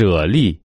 舍利。